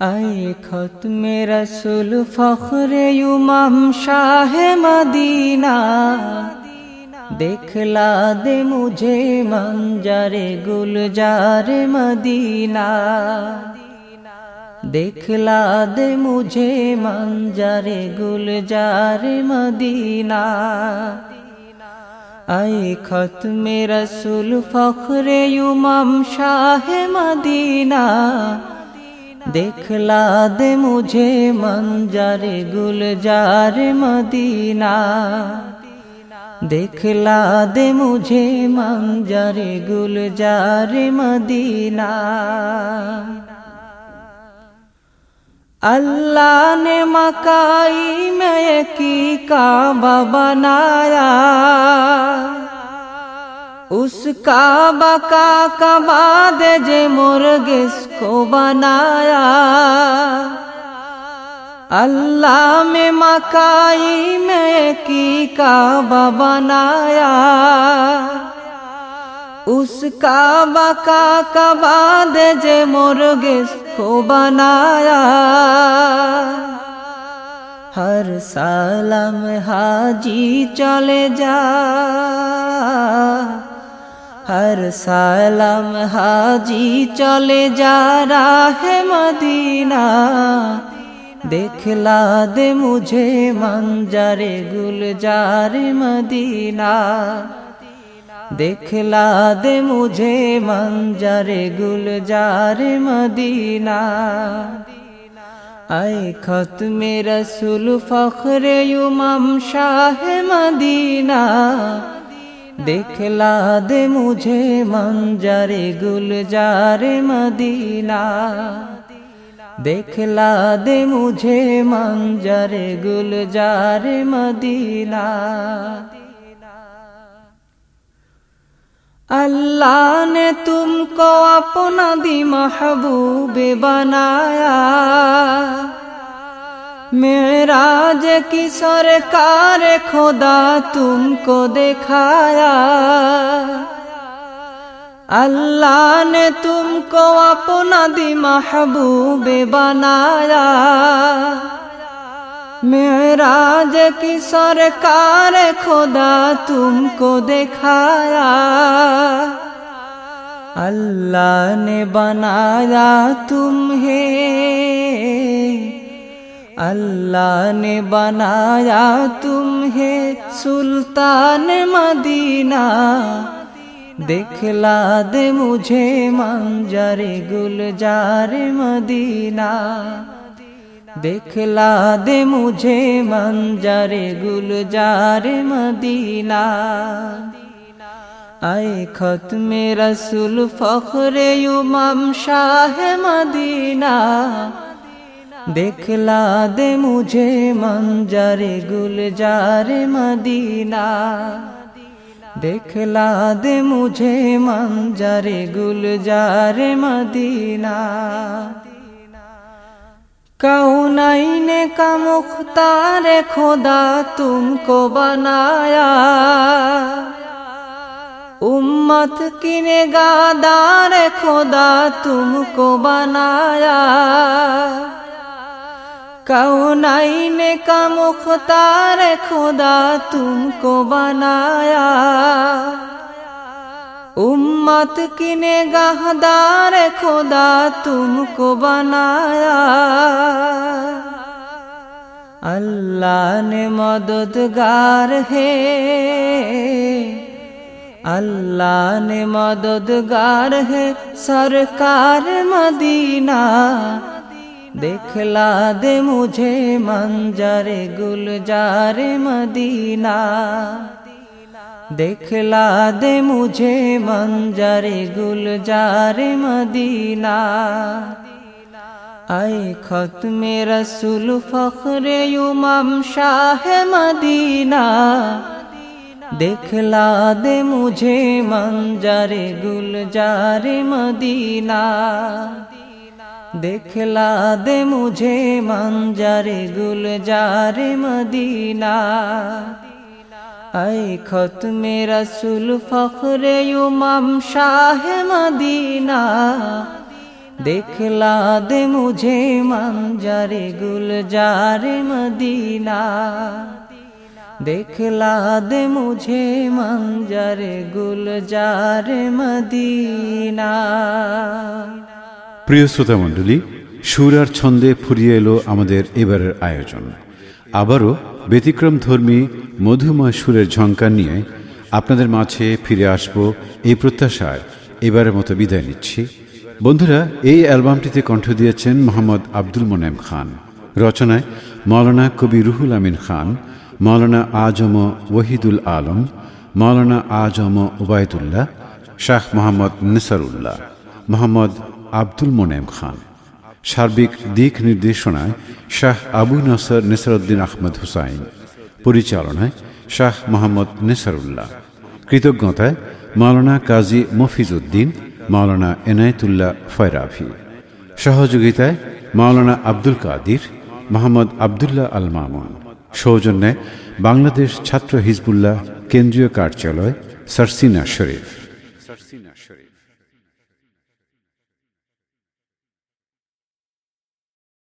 আয়ে খতমে রসুল ফখরে উমাম শাহে মদিনা। দেখলা দে মুঝে মঞ্জারে গুলজার মদিনা। দেখলা দে মুঝে মঞ্জারে গুলজার মদিনা। আয়ে খতমে রসুল ফখরে উমাম শাহে মদিনা। देखला दे मुझे मंजरे गुलजार मदीना देखला दे मुझे मंजरे गुलजार मदीना अल्लाह ने मकाई में की काबा बनाया उसका बका दे जे मुर्ग इसको बनाया। अल्लाह में मकाई में की काबा बनाया। उसका बका दे जे मुर्ग इसको बनाया। हर सालम हाजी चले जा। আর সালাম হাজি চলে যারা হে মদিনা দেখলা দে মুঝে মঞ্জারে গুলজারে মদিনা দেখলা দে মুঝে মঞ্জারে গুলজারে মদিনা আয় খতমে রসুল ফখরে উমাম শাহ মদিনা देखला दे मुझे मंजरे गुलजार मदीना देखला दे मुझे मंजरे गुलजार मदीना अल्लाह ने तुमको अपना दी महबूब बनाया मेराज की सरकार खुदा तुमको दिखाया। अल्लाह ने तुमको अपना दी महबूब बनाया। मेराज की सरकार खुदा तुमको दिखाया। अल्लाह ने बनाया तुम्हें। अल्लाह ने बनाया तुम्हें सुल्तान मदीना देखला दे मुझे मंजरे गुलजार मदीना देखला दे मुझे मंजरे गुलजार मदीना आए खत में रसूल फखरे उमम शाह मदीना देखला दे मुझे मंजरे गुलजार मदीना देखला दे मुझे मंजरे गुलजार मदीना कौनाइन का मुख्तार खुदा तुमको बनाया उम्मत की निगादार खुदा तुमको बनाया कौनाइन का मुख्तार खुदा तुमको बनाया उम्मत की निगाहदार खुदा तुमको बनाया अल्लाह ने मददगार है अल्लाह ने मददगार है सरकार मदीना देखला दे मुझे मंजरे गुलजार मदीना देखला दे मुझे मंजरे गुलजार मदीना आए खत में रसूल फखरे उमम शाह मदीना देखला दे मुझे मंजरे गुलजार मदीना দেখলা দে মুঝে মঞ্জারে গুলজারে মদিনা। আই খত মেরা সুল ফখরে উমাম শাহ মদিনা। দেখলা দে মুঝে মঞ্জারে গুলজারে মদিনা। দেখলা দে মুঝে মঞ্জারে গুলজারে মদিনা। প্রিয় শ্রোতা মণ্ডলী, সুর আর ছন্দে ফুরিয়ে এলো আমাদের এবারের আয়োজন। আবারও ব্যতিক্রম ধর্মী মধুময় সুরের ঝঙ্কার নিয়ে আপনাদের মাঝে ফিরে আসব এই প্রত্যাশায়। এবারের মতো বিদায় নিচ্ছি। বন্ধুরা, এই অ্যালবামটিতে কণ্ঠ দিয়েছেন মোহাম্মদ আব্দুল মোনেম খান। রচনায় মৌলানা কবি রুহুল আমিন খান, মৌলানা আজম ওহিদুল আলম, মৌলানা আজম ওবায়দুল্লাহ, শাহ মোহাম্মদ নিসারুল্লাহ, মোহাম্মদ আব্দুল মোনেম খান। সার্বিক দিক নির্দেশনায় শাহ আবু নাসর নেসারউদ্দিন আহমদ হুসাইন। পরিচালনায় শাহ মোহাম্মদ নেসারুল্লাহ। কৃতজ্ঞতায় মাওলানা কাজী মফিজউদ্দিন, মাওলানা এনায়েতুল্লাহ ফয়রাভি সহযোগিতায় মাওলানা আব্দুল কাদির, মোহাম্মদ আবদুল্লাহ আল মামুন। সৌজন্যে বাংলাদেশ ছাত্র হিজবুল্লাহ কেন্দ্রীয় কার্যালয় সারসিনা শরীফ সারসিনা শরীফ।